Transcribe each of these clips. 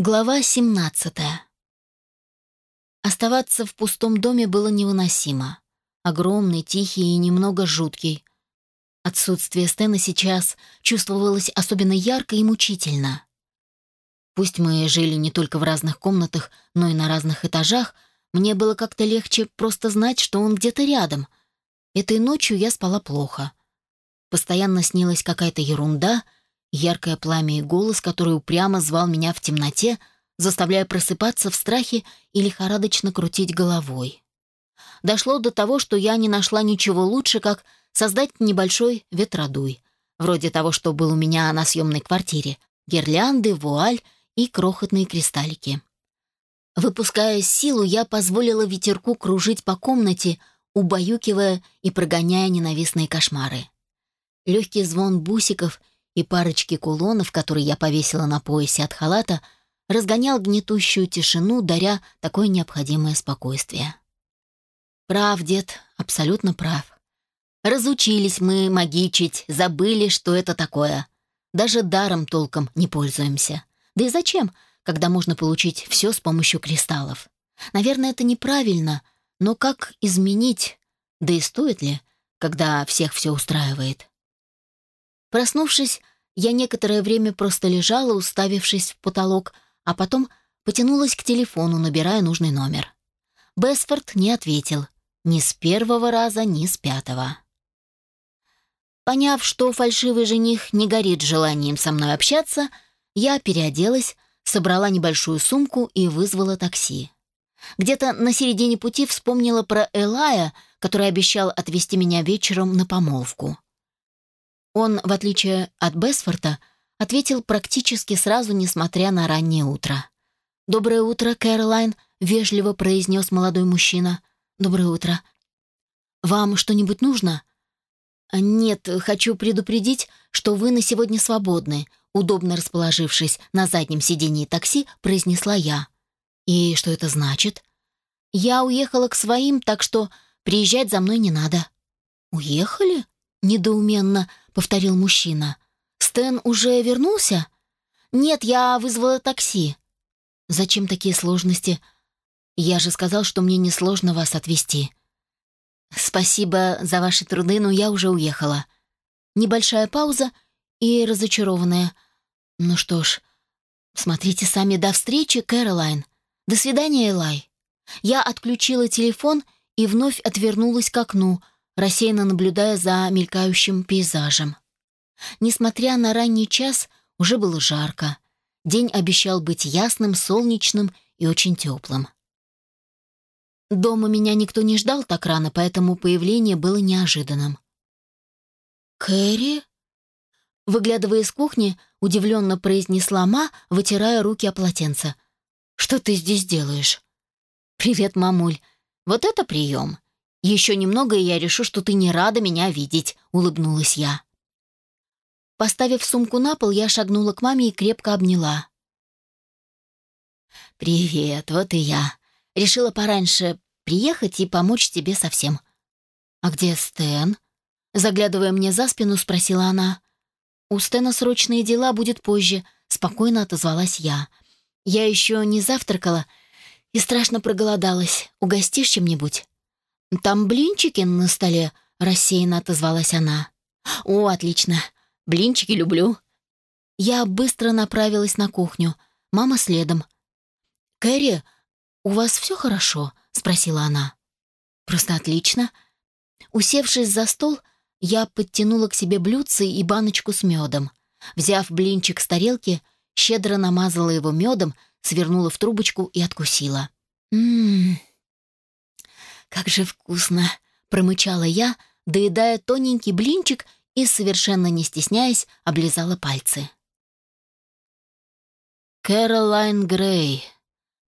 Глава 17 Оставаться в пустом доме было невыносимо. Огромный, тихий и немного жуткий. Отсутствие Стэна сейчас чувствовалось особенно ярко и мучительно. Пусть мы жили не только в разных комнатах, но и на разных этажах, мне было как-то легче просто знать, что он где-то рядом. Этой ночью я спала плохо. Постоянно снилась какая-то ерунда — Яркое пламя и голос, который упрямо звал меня в темноте, заставляя просыпаться в страхе и лихорадочно крутить головой. Дошло до того, что я не нашла ничего лучше, как создать небольшой ветродуй, вроде того, что был у меня на съемной квартире, гирлянды, вуаль и крохотные кристаллики. Выпуская силу, я позволила ветерку кружить по комнате, убаюкивая и прогоняя ненавистные кошмары. Легкий звон бусиков и парочки кулонов, которые я повесила на поясе от халата, разгонял гнетущую тишину, даря такое необходимое спокойствие. Прав, дед, абсолютно прав. Разучились мы магичить, забыли, что это такое. Даже даром толком не пользуемся. Да и зачем, когда можно получить все с помощью кристаллов? Наверное, это неправильно, но как изменить? Да и стоит ли, когда всех все устраивает? Проснувшись, я некоторое время просто лежала, уставившись в потолок, а потом потянулась к телефону, набирая нужный номер. Бесфорд не ответил. Ни с первого раза, ни с пятого. Поняв, что фальшивый жених не горит желанием со мной общаться, я переоделась, собрала небольшую сумку и вызвала такси. Где-то на середине пути вспомнила про Элая, который обещал отвезти меня вечером на помолвку. Он, в отличие от Бесфорта, ответил практически сразу, несмотря на раннее утро. «Доброе утро, Кэролайн», — вежливо произнес молодой мужчина. «Доброе утро. Вам что-нибудь нужно?» «Нет, хочу предупредить, что вы на сегодня свободны», удобно расположившись на заднем сидении такси, произнесла я. «И что это значит?» «Я уехала к своим, так что приезжать за мной не надо». «Уехали?» Недоуменно повторил мужчина. Стэн уже вернулся? Нет, я вызвала такси. Зачем такие сложности? Я же сказал, что мне несложно вас отвезти. Спасибо за ваши труды, но я уже уехала. Небольшая пауза и разочарованная. Ну что ж, смотрите сами до встречи, Кэролайн. До свидания, Элай. Я отключила телефон и вновь отвернулась к окну, рассеянно наблюдая за мелькающим пейзажем. Несмотря на ранний час, уже было жарко. День обещал быть ясным, солнечным и очень теплым. Дома меня никто не ждал так рано, поэтому появление было неожиданным. «Кэрри?» Выглядывая из кухни, удивленно произнесла Ма, вытирая руки о полотенце. «Что ты здесь делаешь?» «Привет, мамуль. Вот это прием. «Еще немного, и я решу, что ты не рада меня видеть», — улыбнулась я. Поставив сумку на пол, я шагнула к маме и крепко обняла. «Привет, вот и я. Решила пораньше приехать и помочь тебе совсем». «А где Стэн?» Заглядывая мне за спину, спросила она. «У Стэна срочные дела, будет позже», — спокойно отозвалась я. «Я еще не завтракала и страшно проголодалась. Угостишь чем-нибудь?» «Там блинчики на столе», — рассеянно отозвалась она. «О, отлично. Блинчики люблю». Я быстро направилась на кухню. Мама следом. «Кэрри, у вас все хорошо?» — спросила она. «Просто отлично». Усевшись за стол, я подтянула к себе блюдце и баночку с медом. Взяв блинчик с тарелки, щедро намазала его медом, свернула в трубочку и откусила. «Ммм, «Как же вкусно!» — промычала я, доедая тоненький блинчик и, совершенно не стесняясь, облизала пальцы. «Кэролайн Грей,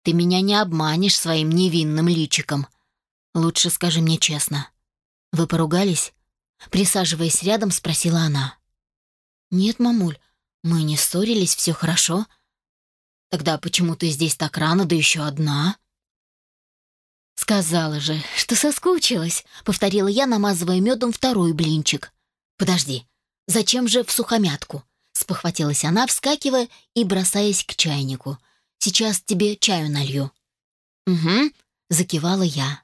ты меня не обманешь своим невинным личиком. Лучше скажи мне честно. Вы поругались?» Присаживаясь рядом, спросила она. «Нет, мамуль, мы не ссорились, все хорошо. Тогда почему ты здесь так рано, да еще одна?» «Сказала же, что соскучилась», — повторила я, намазывая медом второй блинчик. «Подожди, зачем же в сухомятку?» — спохватилась она, вскакивая и бросаясь к чайнику. Сейчас тебе чаю налью». «Угу», — закивала я.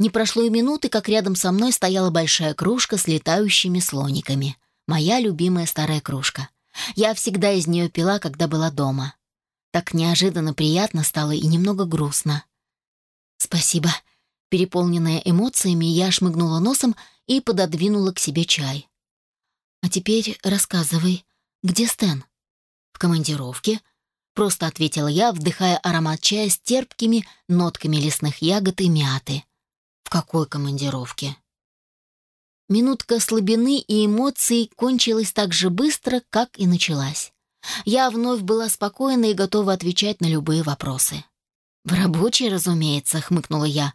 Не прошло и минуты, как рядом со мной стояла большая кружка с летающими слониками. Моя любимая старая кружка. Я всегда из нее пила, когда была дома. Так неожиданно приятно стало и немного грустно. «Спасибо». Переполненная эмоциями, я шмыгнула носом и пододвинула к себе чай. «А теперь рассказывай, где Стэн?» «В командировке», — просто ответила я, вдыхая аромат чая с терпкими нотками лесных ягод и мяты. «В какой командировке?» Минутка слабины и эмоций кончилась так же быстро, как и началась. Я вновь была спокойна и готова отвечать на любые вопросы. «В рабочий, разумеется», — хмыкнула я.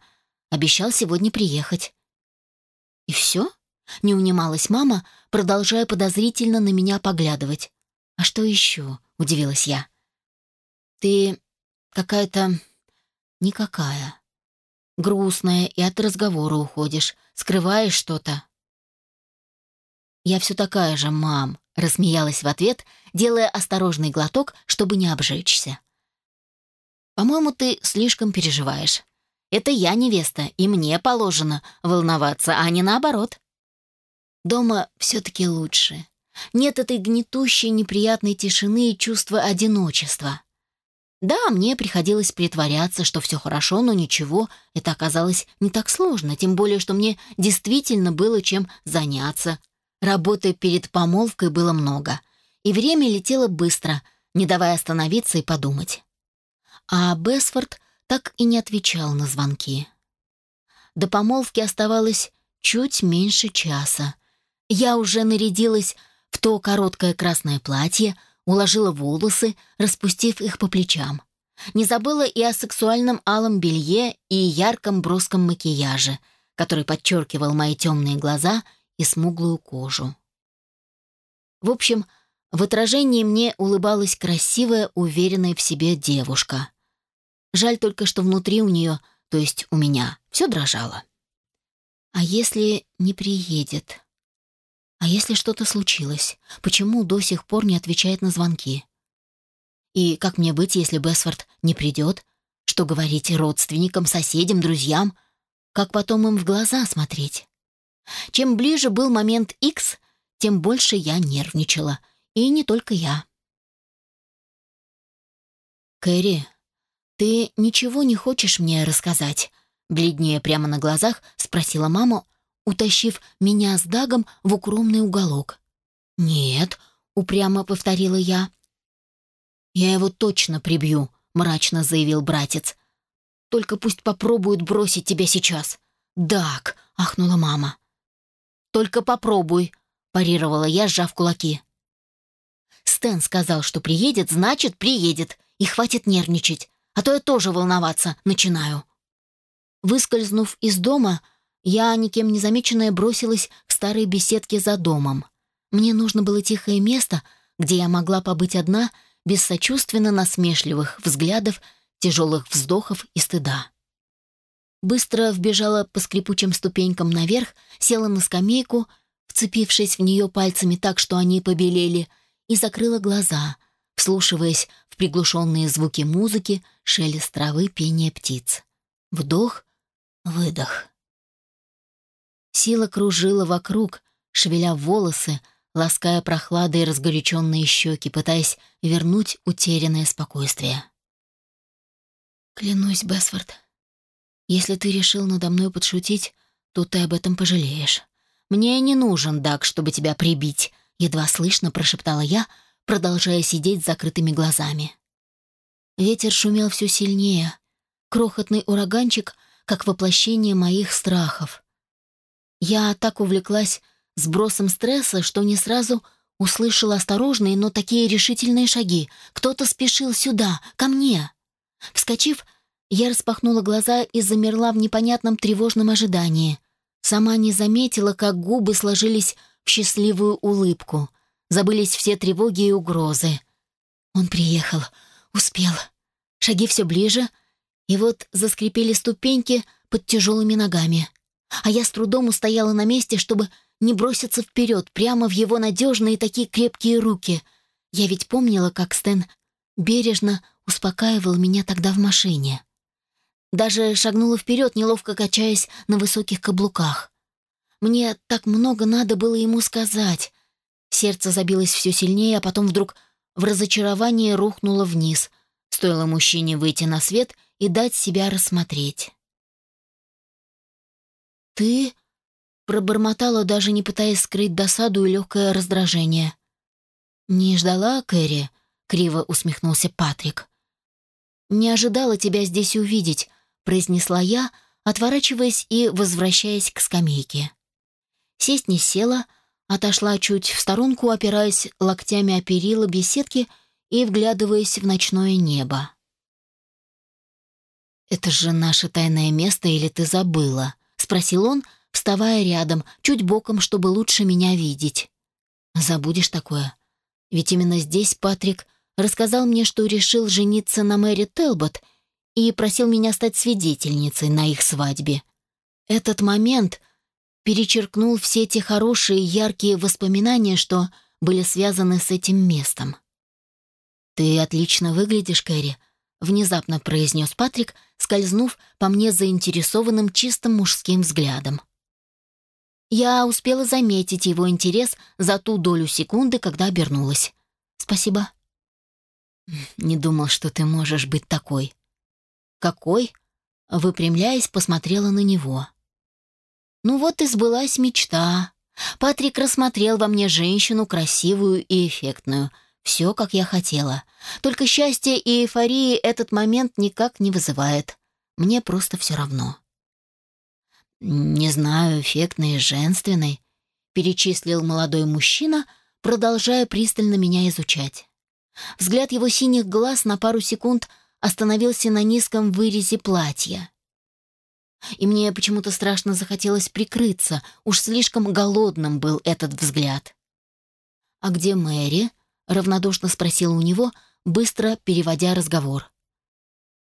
«Обещал сегодня приехать». «И все?» — не унималась мама, продолжая подозрительно на меня поглядывать. «А что еще?» — удивилась я. «Ты какая-то... никакая. Грустная и от разговора уходишь, скрываешь что-то». «Я все такая же, мам», — рассмеялась в ответ, делая осторожный глоток, чтобы не обжечься. «По-моему, ты слишком переживаешь. Это я невеста, и мне положено волноваться, а не наоборот». Дома все-таки лучше. Нет этой гнетущей, неприятной тишины и чувства одиночества. Да, мне приходилось притворяться, что все хорошо, но ничего, это оказалось не так сложно, тем более, что мне действительно было чем заняться, Работы перед помолвкой было много, и время летело быстро, не давая остановиться и подумать. А Бесфорд так и не отвечал на звонки. До помолвки оставалось чуть меньше часа. Я уже нарядилась в то короткое красное платье, уложила волосы, распустив их по плечам. Не забыла и о сексуальном алом белье и ярком броском макияже, который подчеркивал мои темные глаза и смуглую кожу. В общем, в отражении мне улыбалась красивая, уверенная в себе девушка. Жаль только, что внутри у нее, то есть у меня, все дрожало. А если не приедет? А если что-то случилось? Почему до сих пор не отвечает на звонки? И как мне быть, если Бесфорд не придет? Что говорить родственникам, соседям, друзьям? Как потом им в глаза смотреть? Чем ближе был момент X, тем больше я нервничала. И не только я. «Кэрри, ты ничего не хочешь мне рассказать?» Бледнее прямо на глазах спросила мама, утащив меня с Дагом в укромный уголок. «Нет», — упрямо повторила я. «Я его точно прибью», — мрачно заявил братец. «Только пусть попробуют бросить тебя сейчас». «Даг», — ахнула мама. Только попробуй», — парировала я, сжав кулаки. Стэн сказал, что приедет, значит, приедет, и хватит нервничать, а то я тоже волноваться начинаю. Выскользнув из дома, я, никем не замеченная, бросилась к старой беседке за домом. Мне нужно было тихое место, где я могла побыть одна, без сочувственно насмешливых взглядов, тяжелых вздохов и стыда. Быстро вбежала по скрипучим ступенькам наверх, села на скамейку, вцепившись в нее пальцами так, что они побелели, и закрыла глаза, вслушиваясь в приглушенные звуки музыки, шелест травы, пение птиц. Вдох, выдох. Сила кружила вокруг, шевеля волосы, лаская прохладой разгоряченные щеки, пытаясь вернуть утерянное спокойствие. «Клянусь, Бесфорд, если ты решил надо мной подшутить, то ты об этом пожалеешь. Мне не нужен Даг, чтобы тебя прибить», — едва слышно прошептала я, продолжая сидеть с закрытыми глазами. Ветер шумел все сильнее. Крохотный ураганчик, как воплощение моих страхов. Я так увлеклась сбросом стресса, что не сразу услышала осторожные, но такие решительные шаги. Кто-то спешил сюда, ко мне. Вскочив, я распахнула глаза и замерла в непонятном тревожном ожидании. Сама не заметила, как губы сложились в счастливую улыбку. Забылись все тревоги и угрозы. Он приехал, успел. Шаги все ближе, и вот заскрипели ступеньки под тяжелыми ногами. А я с трудом устояла на месте, чтобы не броситься вперед, прямо в его надежные такие крепкие руки. Я ведь помнила, как Стэн бережно успокаивал меня тогда в машине. Даже шагнула вперед, неловко качаясь на высоких каблуках. Мне так много надо было ему сказать. Сердце забилось все сильнее, а потом вдруг в разочаровании рухнуло вниз. Стоило мужчине выйти на свет и дать себя рассмотреть. «Ты?» — пробормотала, даже не пытаясь скрыть досаду и легкое раздражение. «Не ждала, Кэрри?» — криво усмехнулся Патрик. «Не ожидала тебя здесь увидеть», — произнесла я, отворачиваясь и возвращаясь к скамейке. Сесть не села, отошла чуть в сторонку, опираясь локтями о перила беседки и вглядываясь в ночное небо. «Это же наше тайное место, или ты забыла?» — спросил он, вставая рядом, чуть боком, чтобы лучше меня видеть. «Забудешь такое? Ведь именно здесь Патрик рассказал мне, что решил жениться на Мэри Телбот и просил меня стать свидетельницей на их свадьбе. Этот момент перечеркнул все те хорошие яркие воспоминания, что были связаны с этим местом. «Ты отлично выглядишь, Кэрри», — внезапно произнес Патрик, скользнув по мне заинтересованным чистым мужским взглядом. Я успела заметить его интерес за ту долю секунды, когда обернулась. «Спасибо». «Не думал, что ты можешь быть такой». «Какой?» Выпрямляясь, посмотрела на него. «Ну вот и сбылась мечта. Патрик рассмотрел во мне женщину красивую и эффектную. Все, как я хотела. Только счастье и эйфории этот момент никак не вызывает. Мне просто все равно». «Не знаю, эффектной и женственной», — перечислил молодой мужчина, продолжая пристально меня изучать. Взгляд его синих глаз на пару секунд остановился на низком вырезе платья. И мне почему-то страшно захотелось прикрыться, уж слишком голодным был этот взгляд. «А где Мэри?» — равнодушно спросила у него, быстро переводя разговор.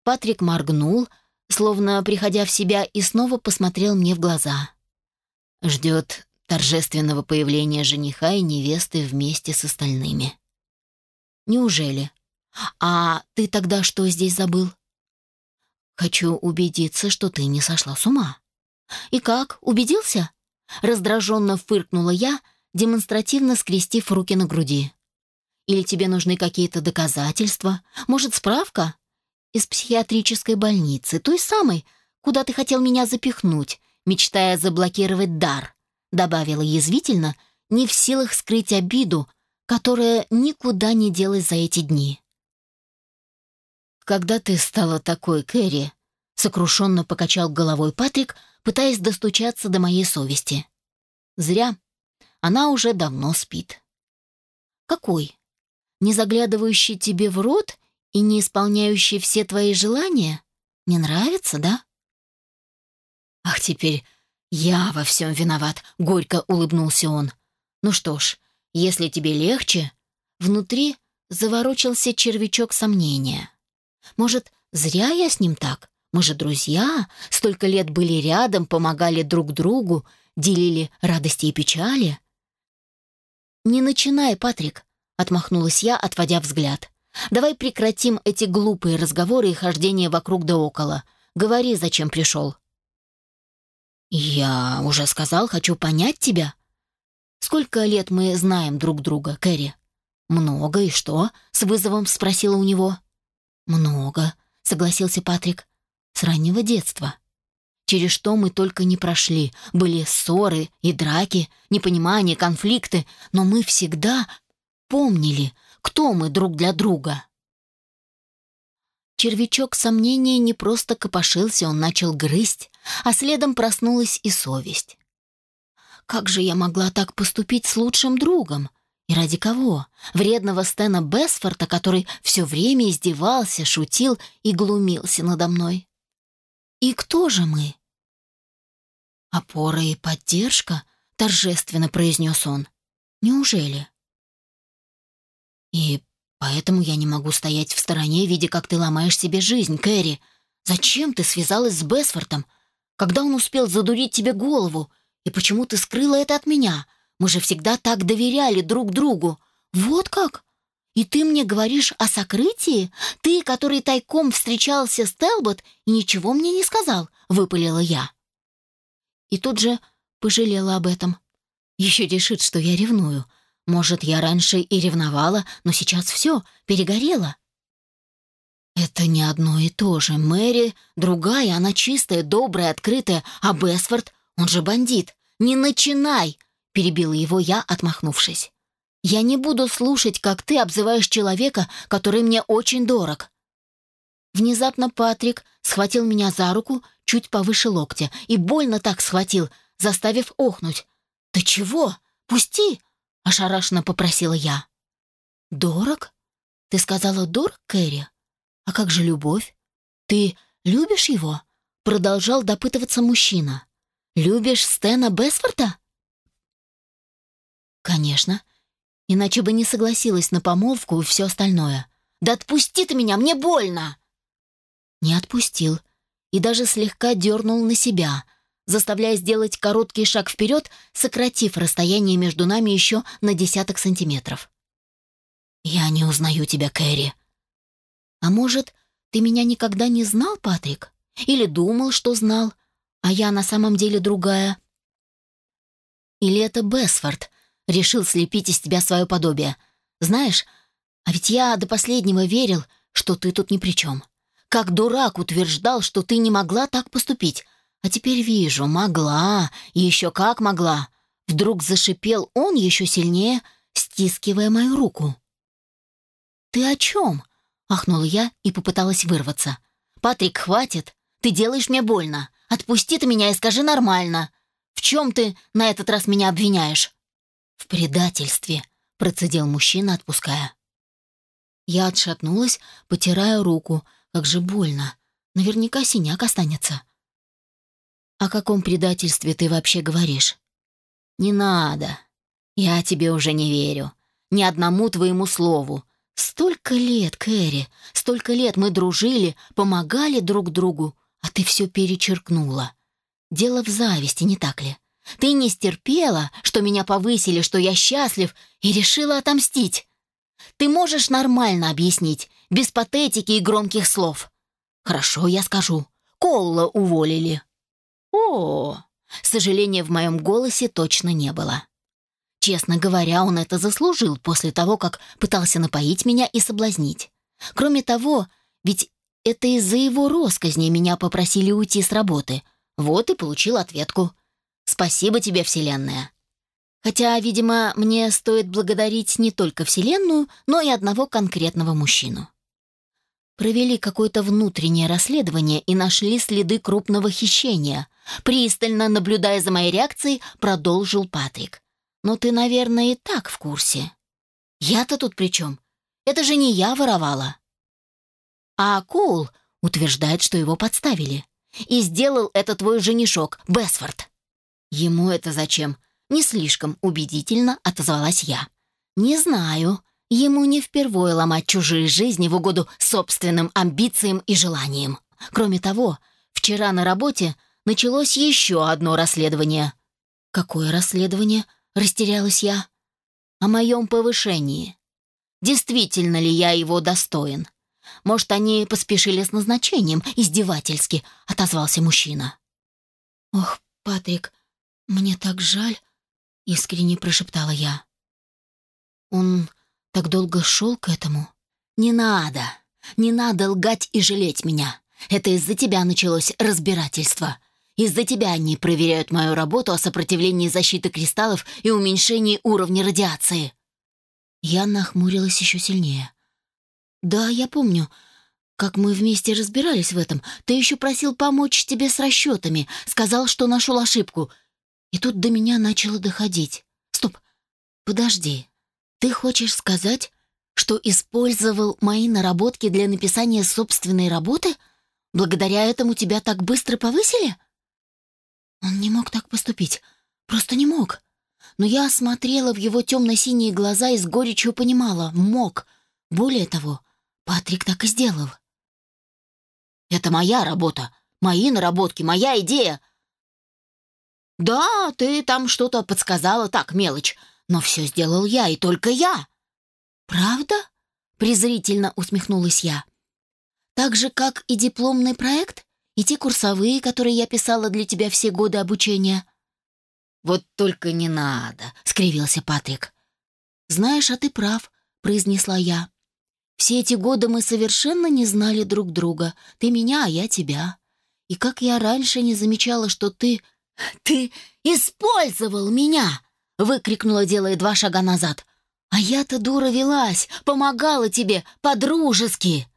Патрик моргнул, словно приходя в себя, и снова посмотрел мне в глаза. Ждет торжественного появления жениха и невесты вместе с остальными. Неужели? А ты тогда что здесь забыл? Хочу убедиться, что ты не сошла с ума. И как, убедился? Раздраженно фыркнула я, демонстративно скрестив руки на груди. Или тебе нужны какие-то доказательства? Может, справка? из психиатрической больницы, той самой, куда ты хотел меня запихнуть, мечтая заблокировать дар», добавила язвительно, не в силах скрыть обиду, которая никуда не делась за эти дни. «Когда ты стала такой, Кэрри?» сокрушенно покачал головой Патрик, пытаясь достучаться до моей совести. «Зря. Она уже давно спит». «Какой? Не заглядывающий тебе в рот и не исполняющий все твои желания? Не нравится, да? Ах, теперь я во всем виноват, горько улыбнулся он. Ну что ж, если тебе легче, внутри заворочился червячок сомнения. Может, зря я с ним так? Мы же друзья, столько лет были рядом, помогали друг другу, делили радости и печали. «Не начинай, Патрик», — отмахнулась я, отводя взгляд. Давай прекратим эти глупые разговоры и хождение вокруг да около. Говори, зачем пришел». «Я уже сказал, хочу понять тебя». «Сколько лет мы знаем друг друга, Кэрри?» «Много, и что?» — с вызовом спросила у него. «Много», — согласился Патрик. «С раннего детства. Через что мы только не прошли. Были ссоры и драки, непонимания, конфликты, но мы всегда помнили, кто мы друг для друга. Червячок сомнения не просто копошился, он начал грызть, а следом проснулась и совесть. Как же я могла так поступить с лучшим другом? И ради кого? Вредного Стена Бесфорта, который все время издевался, шутил и глумился надо мной. И кто же мы? «Опора и поддержка?» — торжественно произнес он. «Неужели?» И поэтому я не могу стоять в стороне, видя, как ты ломаешь себе жизнь, Кэрри. Зачем ты связалась с Бесфортом? Когда он успел задурить тебе голову? И почему ты скрыла это от меня? Мы же всегда так доверяли друг другу. Вот как? И ты мне говоришь о сокрытии? Ты, который тайком встречался с Телбот и ничего мне не сказал, выпалила я. И тут же пожалела об этом. Еще решит, что я ревную. Может, я раньше и ревновала, но сейчас все, перегорело. Это не одно и то же. Мэри другая, она чистая, добрая, открытая, а Бесфорд, он же бандит. Не начинай, перебила его я, отмахнувшись. Я не буду слушать, как ты обзываешь человека, который мне очень дорог. Внезапно Патрик схватил меня за руку чуть повыше локтя и больно так схватил, заставив охнуть. «Ты чего? Пусти!» — ошарашенно попросила я. «Дорог? Ты сказала дорог, Кэрри? А как же любовь? Ты любишь его?» — продолжал допытываться мужчина. «Любишь Стэна Бесфорта?» «Конечно. Иначе бы не согласилась на помолвку и все остальное. Да отпусти ты меня, мне больно!» Не отпустил и даже слегка дернул на себя, заставляя сделать короткий шаг вперед, сократив расстояние между нами еще на десяток сантиметров. «Я не узнаю тебя, Кэрри». «А может, ты меня никогда не знал, Патрик? Или думал, что знал, а я на самом деле другая?» «Или это Бесфорд решил слепить из тебя свое подобие? Знаешь, а ведь я до последнего верил, что ты тут ни при чем. Как дурак утверждал, что ты не могла так поступить. А теперь вижу, могла, и еще как могла. Вдруг зашипел он еще сильнее, стискивая мою руку. «Ты о чем?» — ахнула я и попыталась вырваться. «Патрик, хватит! Ты делаешь мне больно. Отпусти ты меня и скажи нормально. В чем ты на этот раз меня обвиняешь?» «В предательстве», — процедил мужчина, отпуская. Я отшатнулась, потирая руку, как же больно. Наверняка синяк останется. О каком предательстве ты вообще говоришь? Не надо. Я тебе уже не верю. Ни одному твоему слову. Столько лет, Кэрри, столько лет мы дружили, помогали друг другу, а ты все перечеркнула. Дело в зависти, не так ли? Ты не стерпела, что меня повысили, что я счастлив, и решила отомстить. Ты можешь нормально объяснить, без патетики и громких слов. Хорошо, я скажу. Колла уволили. О, сожаления в моем голосе точно не было. Честно говоря, он это заслужил после того, как пытался напоить меня и соблазнить. Кроме того, ведь это из-за его росказни меня попросили уйти с работы. Вот и получил ответку. Спасибо тебе, Вселенная. Хотя, видимо, мне стоит благодарить не только Вселенную, но и одного конкретного мужчину. Провели какое-то внутреннее расследование и нашли следы крупного хищения. Пристально наблюдая за моей реакцией, продолжил Патрик. «Но ты, наверное, и так в курсе. Я-то тут при чем? Это же не я воровала». А Коул утверждает, что его подставили. И сделал это твой женишок, Бесфорд. Ему это зачем? Не слишком убедительно отозвалась я. «Не знаю. Ему не впервые ломать чужие жизни в угоду собственным амбициям и желаниям. Кроме того, вчера на работе началось еще одно расследование». «Какое расследование?» — растерялась я. «О моем повышении. Действительно ли я его достоин? Может, они поспешили с назначением?» — издевательски отозвался мужчина. «Ох, Патрик, мне так жаль», искренне прошептала я. Он так долго шел к этому. Не надо, не надо лгать и жалеть меня. Это из-за тебя началось разбирательство. Из-за тебя они проверяют мою работу о сопротивлении защиты кристаллов и уменьшении уровня радиации. Я нахмурилась еще сильнее. Да, я помню, как мы вместе разбирались в этом. Ты еще просил помочь тебе с расчетами, сказал, что нашел ошибку. И тут до меня начало доходить. Стоп, подожди. Ты хочешь сказать, что использовал мои наработки для написания собственной работы? Благодаря этому тебя так быстро повысили? Он не мог так поступить. Просто не мог. Но я смотрела в его темно-синие глаза и с горечью понимала — мог. Более того, Патрик так и сделал. «Это моя работа, мои наработки, моя идея. «Да, ты там что-то подсказала, так, мелочь. Но все сделал я, и только я». «Правда?» презрительно усмехнулась я. «Так же, как и дипломный проект? И те курсовые, которые я писала для тебя все годы обучения?» «Вот только не надо», — скривился Патрик. «Знаешь, а ты прав», — произнесла я. «Все эти годы мы совершенно не знали друг друга. Ты меня, а я тебя. И как я раньше не замечала, что ты... Ты использовал меня!» — выкрикнула, делая два шага назад. «А я-то дура велась, помогала тебе по-дружески!»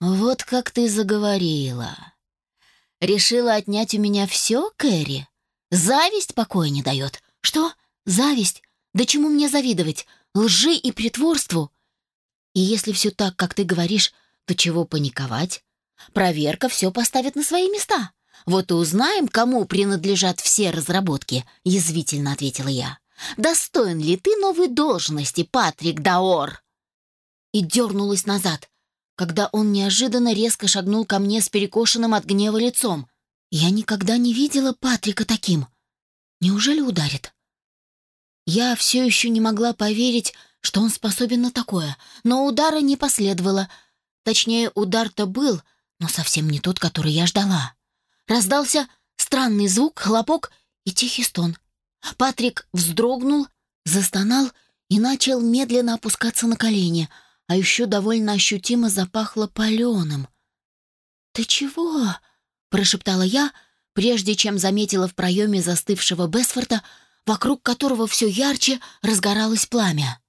«Вот как ты заговорила!» «Решила отнять у меня все, Кэрри?» Зависть покоя не дает. Что? Зависть? Да чему мне завидовать? Лжи и притворству? И если все так, как ты говоришь, то чего паниковать? Проверка все поставит на свои места. Вот и узнаем, кому принадлежат все разработки, язвительно ответила я. Достоин ли ты новой должности, Патрик Даор? И дернулась назад, когда он неожиданно резко шагнул ко мне с перекошенным от гнева лицом. Я никогда не видела Патрика таким. Неужели ударит? Я все еще не могла поверить, что он способен на такое, но удара не последовало. Точнее, удар-то был, но совсем не тот, который я ждала. Раздался странный звук, хлопок и тихий стон. Патрик вздрогнул, застонал и начал медленно опускаться на колени, а еще довольно ощутимо запахло паленым. «Ты чего?» прошептала я, прежде чем заметила в проеме застывшего Бесфорта, вокруг которого все ярче разгоралось пламя.